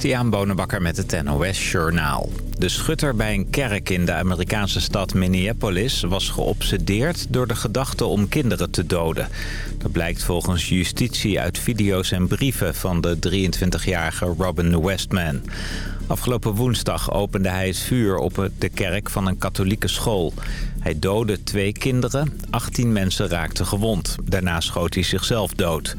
Christian Bonenbakker met het NOS Journaal. De schutter bij een kerk in de Amerikaanse stad Minneapolis... was geobsedeerd door de gedachte om kinderen te doden. Dat blijkt volgens justitie uit video's en brieven... van de 23-jarige Robin Westman. Afgelopen woensdag opende hij het vuur op de kerk van een katholieke school. Hij doodde twee kinderen, 18 mensen raakten gewond. Daarna schoot hij zichzelf dood.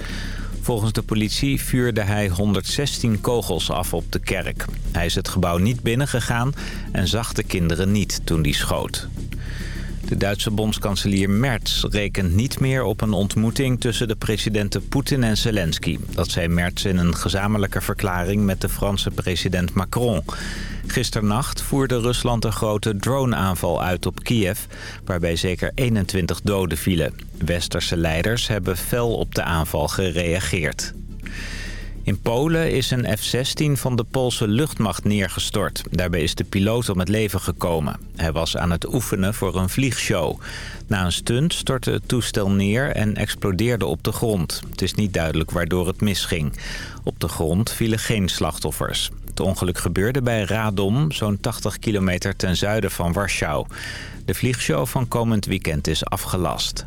Volgens de politie vuurde hij 116 kogels af op de kerk. Hij is het gebouw niet binnengegaan en zag de kinderen niet toen hij schoot. De Duitse bondskanselier Merz rekent niet meer op een ontmoeting tussen de presidenten Poetin en Zelensky. Dat zei Merz in een gezamenlijke verklaring met de Franse president Macron. Gisternacht voerde Rusland een grote droneaanval uit op Kiev... waarbij zeker 21 doden vielen. Westerse leiders hebben fel op de aanval gereageerd. In Polen is een F-16 van de Poolse luchtmacht neergestort. Daarbij is de piloot om het leven gekomen. Hij was aan het oefenen voor een vliegshow. Na een stunt stortte het toestel neer en explodeerde op de grond. Het is niet duidelijk waardoor het misging. Op de grond vielen geen slachtoffers. Het ongeluk gebeurde bij Radom, zo'n 80 kilometer ten zuiden van Warschau. De vliegshow van komend weekend is afgelast.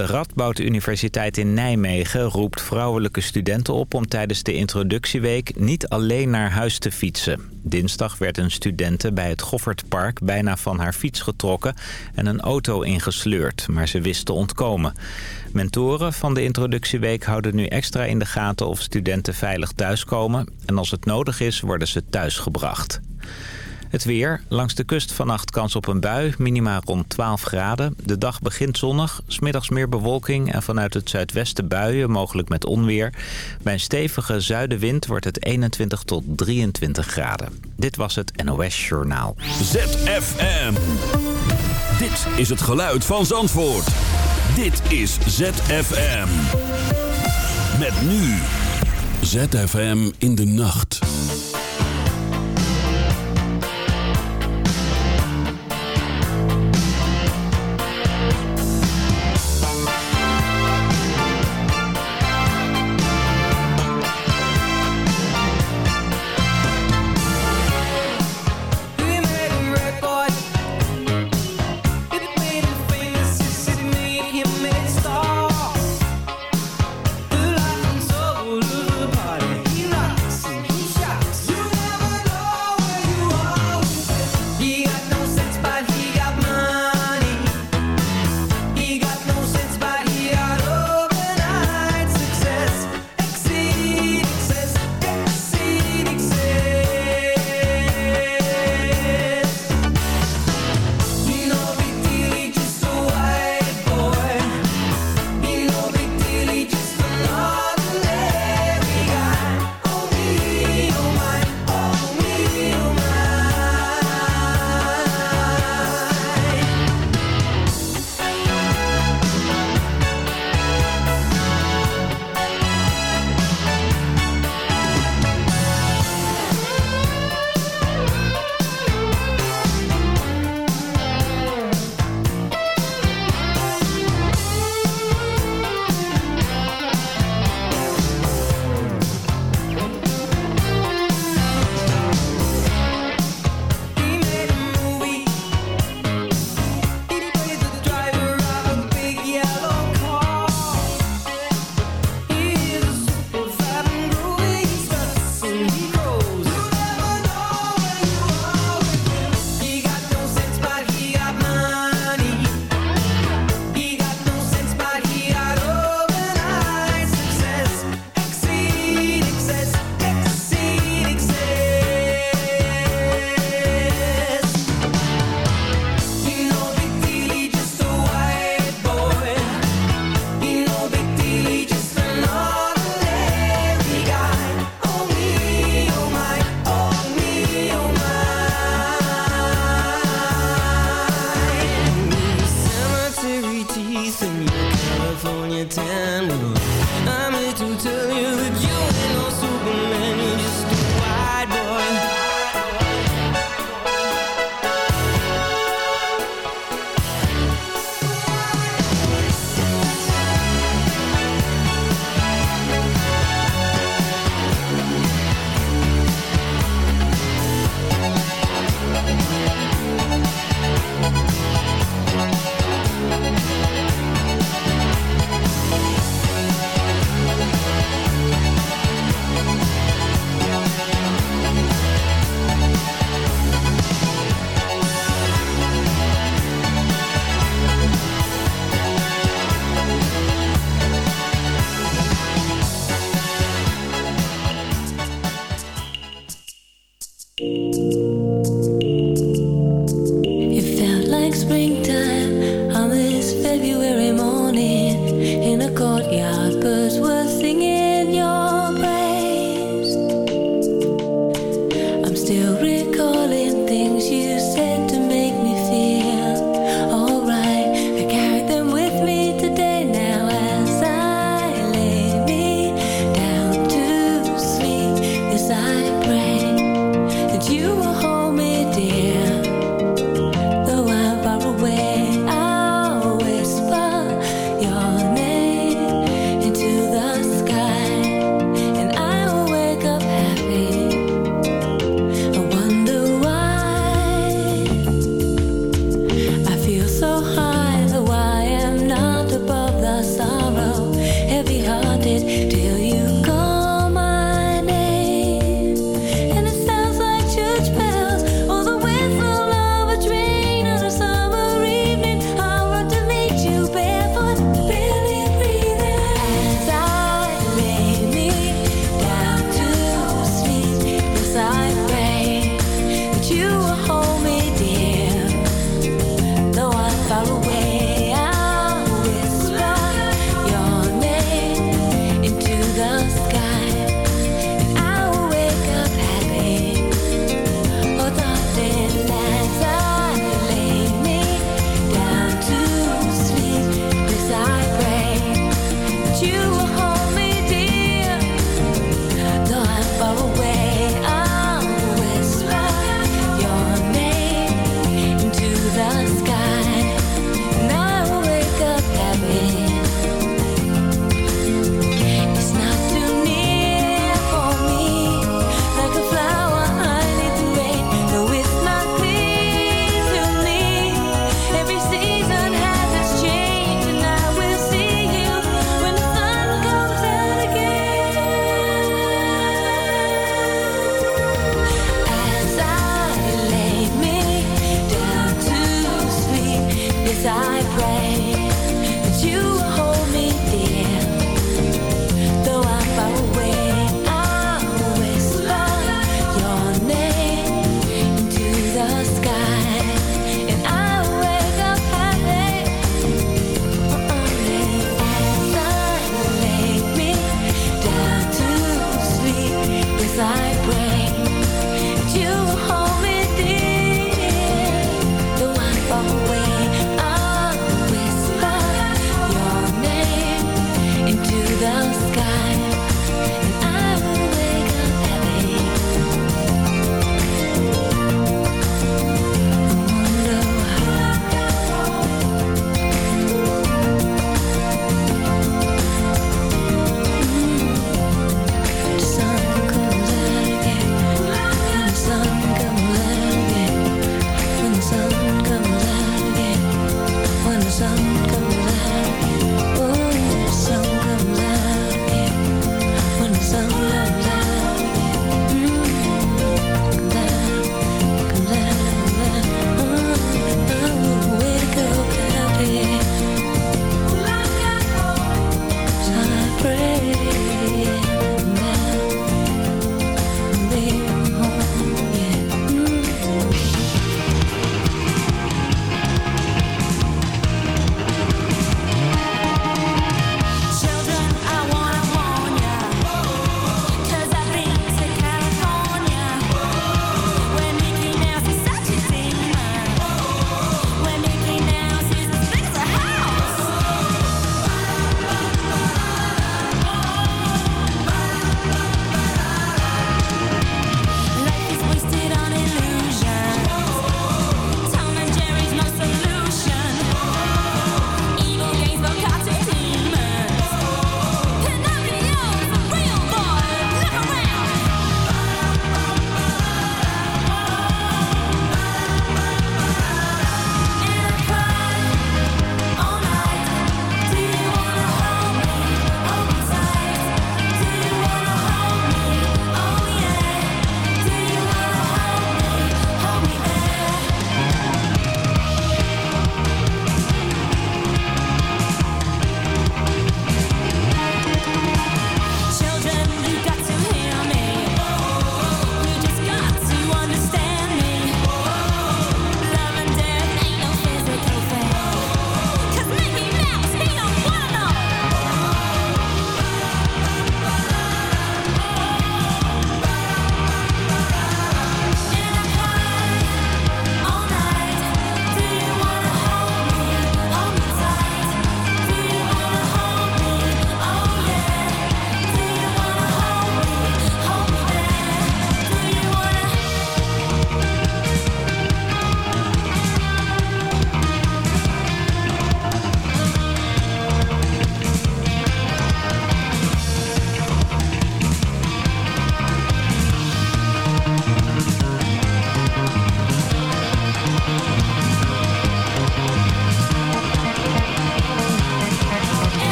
De Radboud Universiteit in Nijmegen roept vrouwelijke studenten op om tijdens de introductieweek niet alleen naar huis te fietsen. Dinsdag werd een studente bij het Goffertpark bijna van haar fiets getrokken en een auto ingesleurd, maar ze wist te ontkomen. Mentoren van de introductieweek houden nu extra in de gaten of studenten veilig thuiskomen en als het nodig is worden ze thuisgebracht. Het weer. Langs de kust vannacht kans op een bui. Minima rond 12 graden. De dag begint zonnig. Smiddags meer bewolking. En vanuit het zuidwesten buien. Mogelijk met onweer. Bij een stevige zuidenwind wordt het 21 tot 23 graden. Dit was het NOS Journaal. ZFM. Dit is het geluid van Zandvoort. Dit is ZFM. Met nu. ZFM in de nacht. Everywhere. you.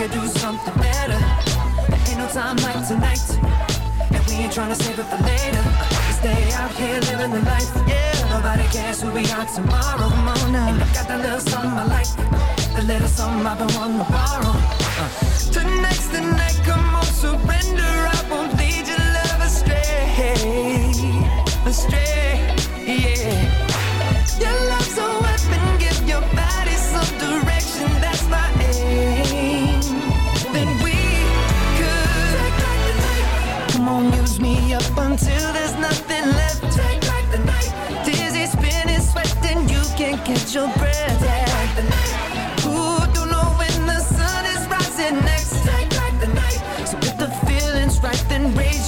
could do something better. There ain't no time like tonight, and we ain't trying to save it for later. We stay out here living the life. Yeah, nobody cares who we are tomorrow. Come on now, and I got that little something I like, the little something I've been wanting to borrow. Uh. Tonight's the night, come on, surrender. I won't lead your love astray.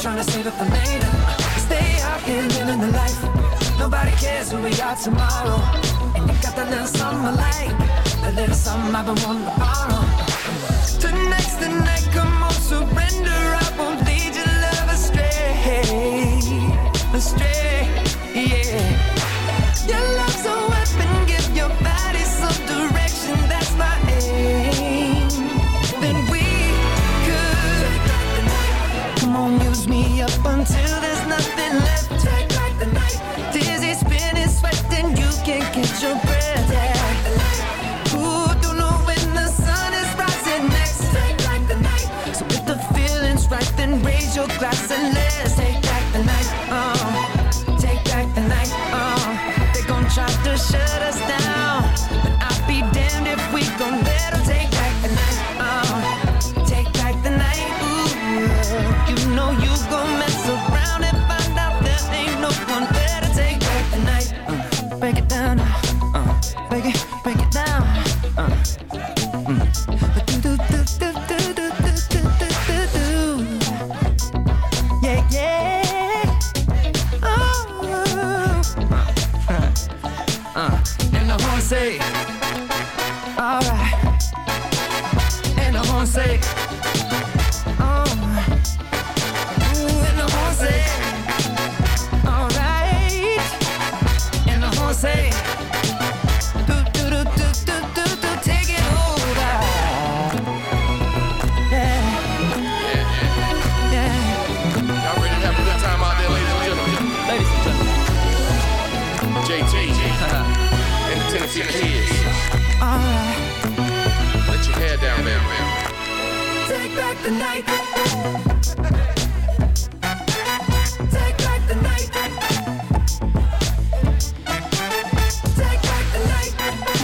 trying to save up for later. Stay out here living the life. Nobody cares who we are tomorrow. And you got that little something I like, that little something I've been wanting to borrow. Tonight's the night, come on, surrender. I won't Your kids. Alright. Let your hair down, man, man. Take back the night.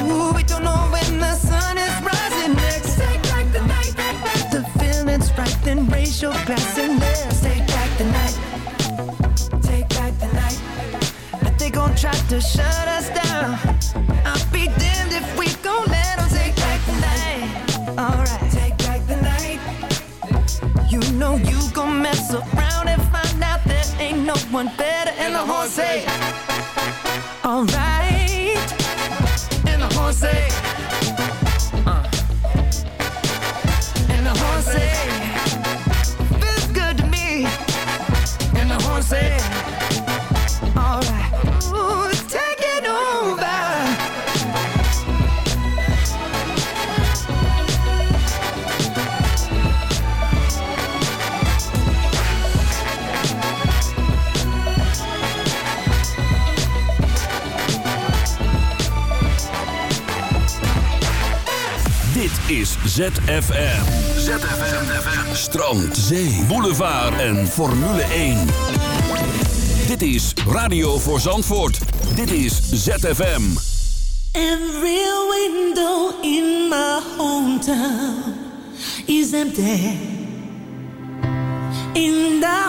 Ooh, don't know when the sun is rising next. Take back the night. The feeling's right, then raise your glass and let's take back the night. Take back the night. But they gon' try to shut Say. ZFM. ZFM. Strand, zee, boulevard en Formule 1. Dit is Radio voor Zandvoort. Dit is ZFM. Every window in my hometown is empty. In the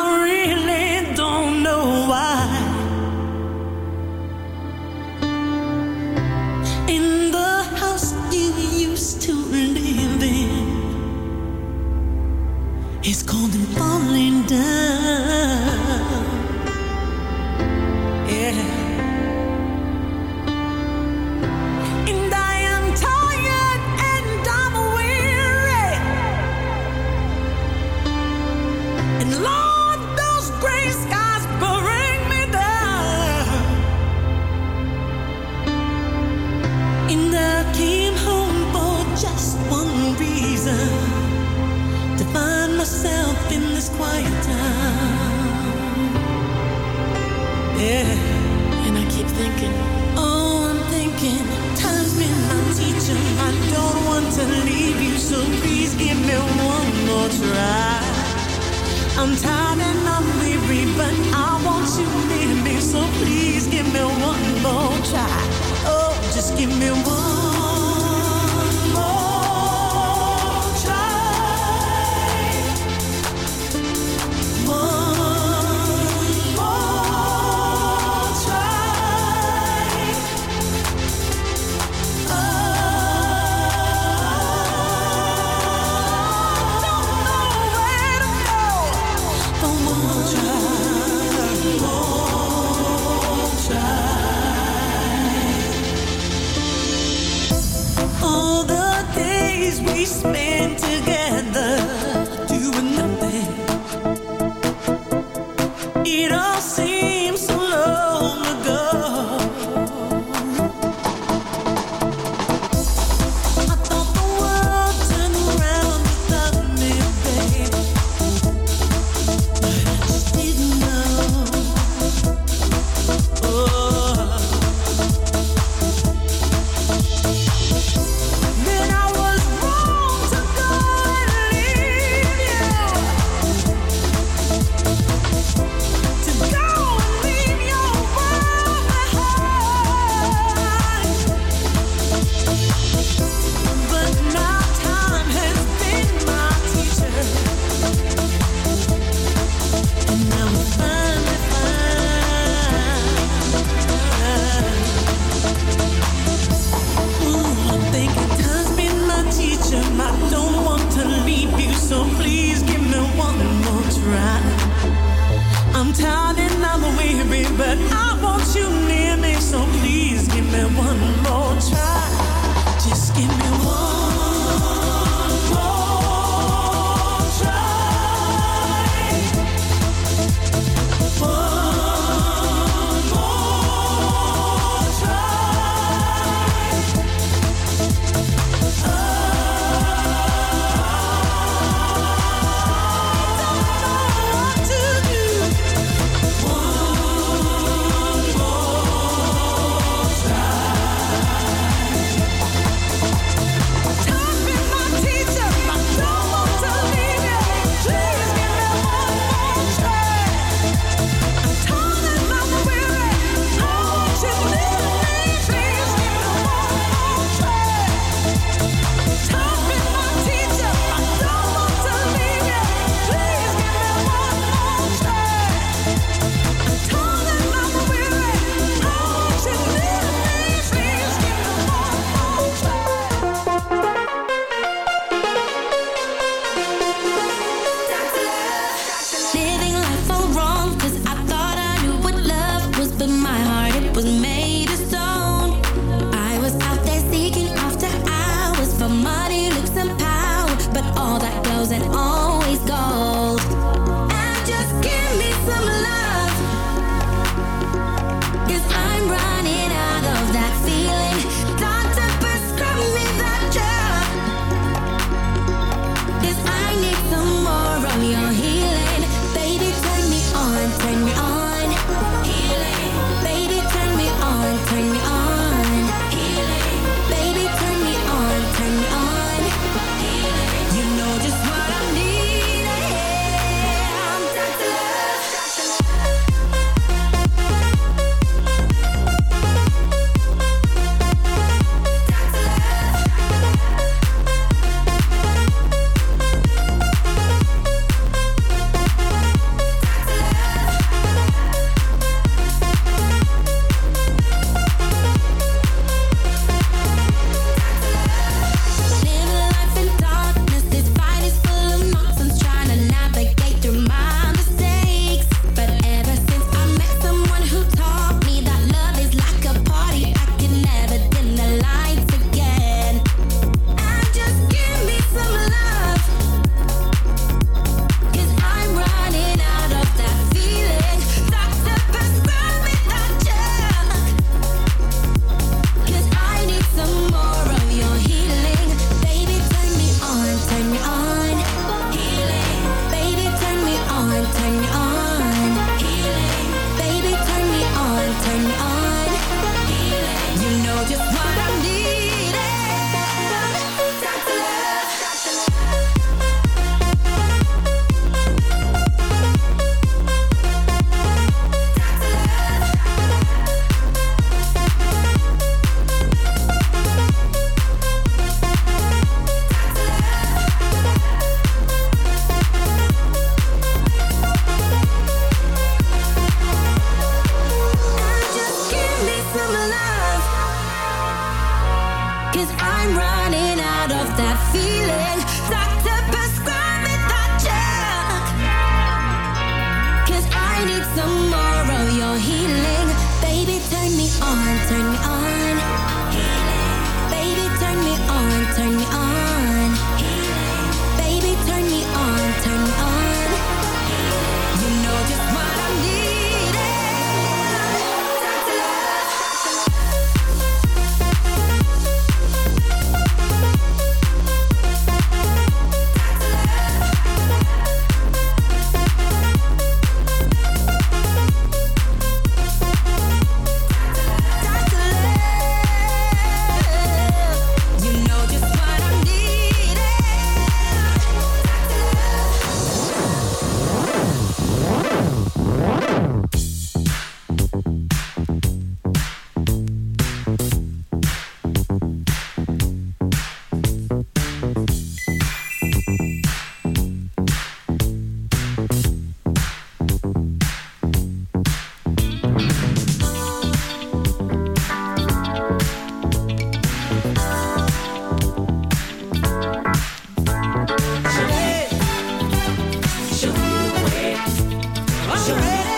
falling down. Yeah. I'm ready.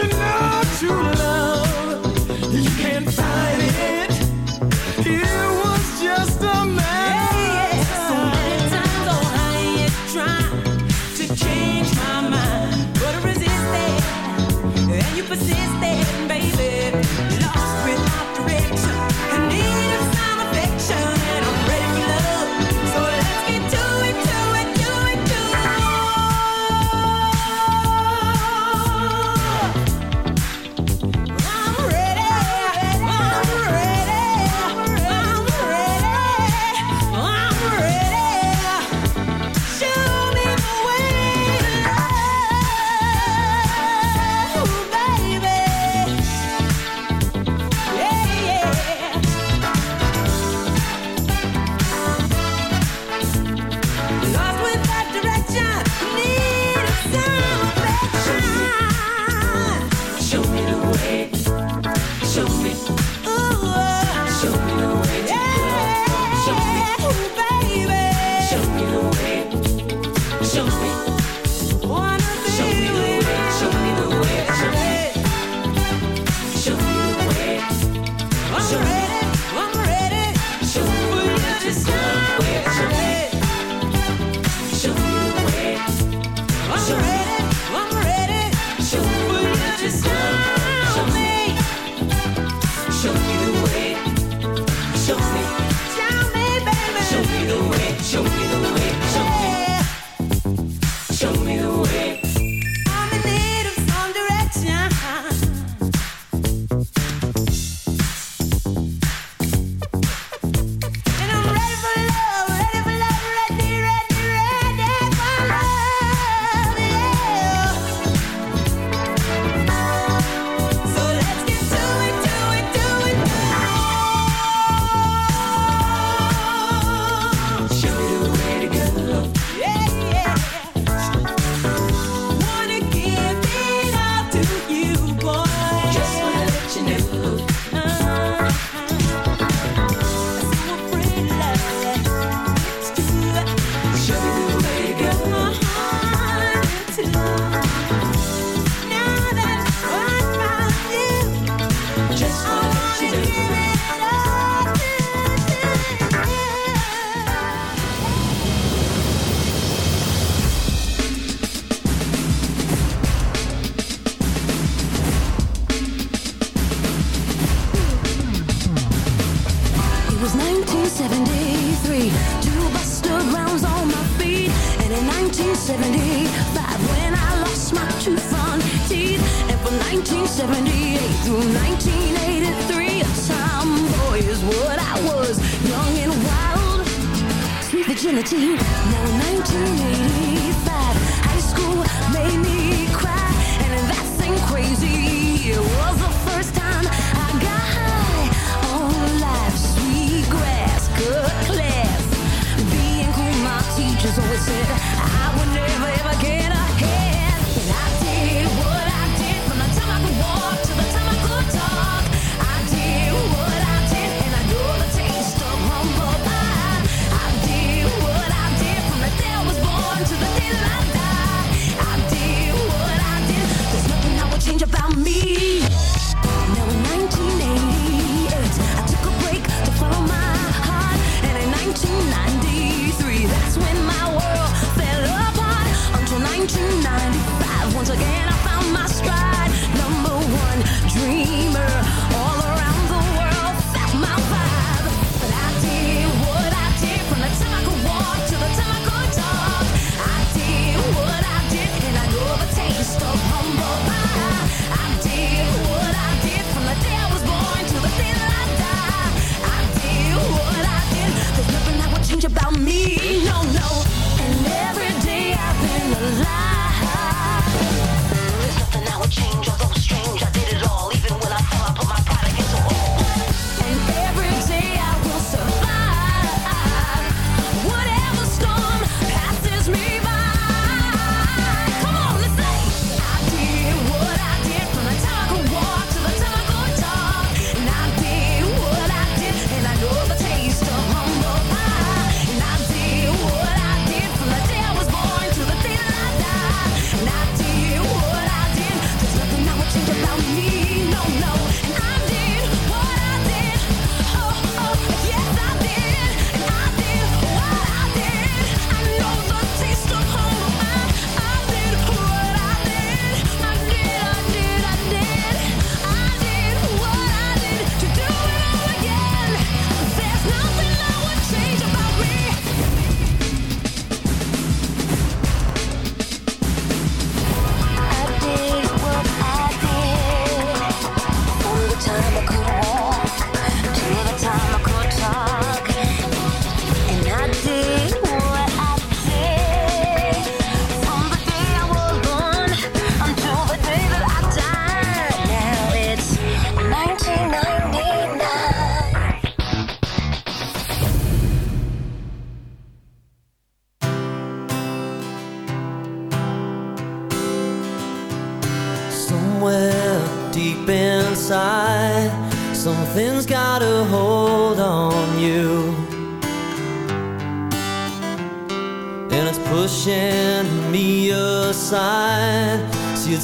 Don't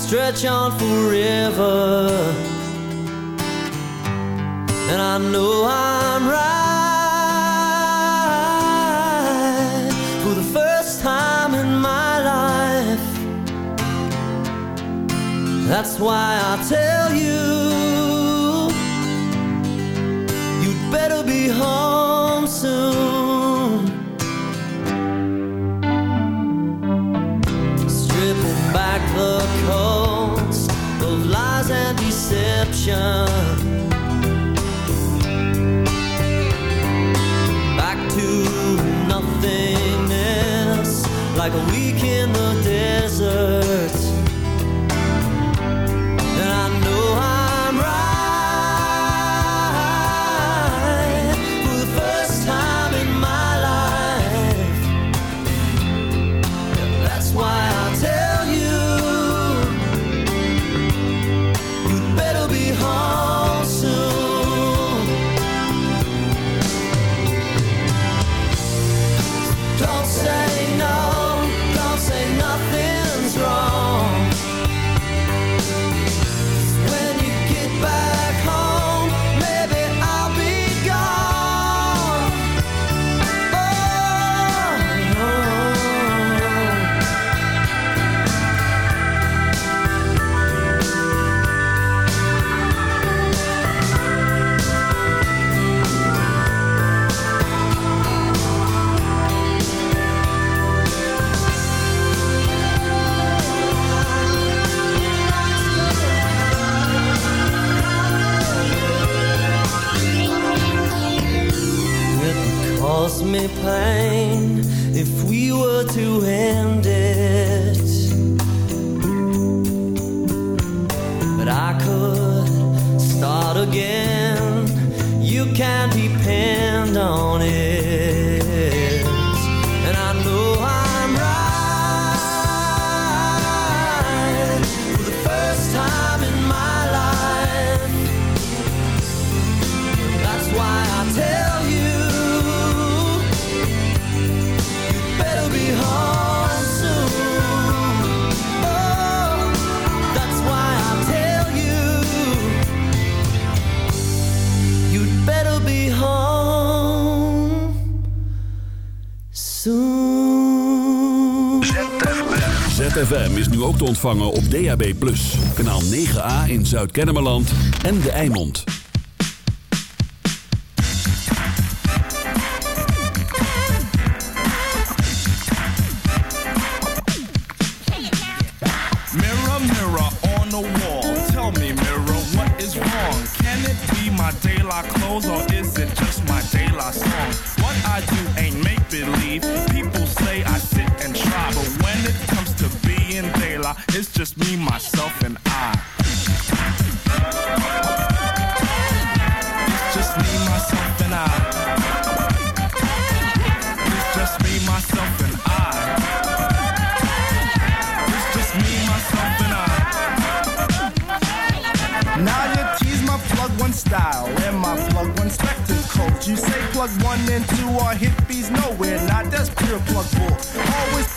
stretch on forever. Nu ook te ontvangen op DAB+. Kanaal 9A in Zuid-Kennemerland en De Eimond. Mirror, mirror on the wall. Tell me, mirror, what is wrong? Can it be my daylight clothes or is it just my daylight song? What I do ain't make believe. People say I sit and try, but when it comes to being it's just me, myself, and I. It's just me, myself, and I. It's just me, myself, and I. Now you tease my plug one style and my plug one spectacles. You say plug one and two are hippies, nowhere not. That's pure plug bull. Always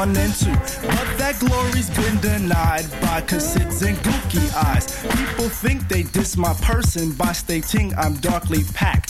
one and two. But that glory's been denied by cassettes and gooky eyes. People think they diss my person by stating I'm darkly packed.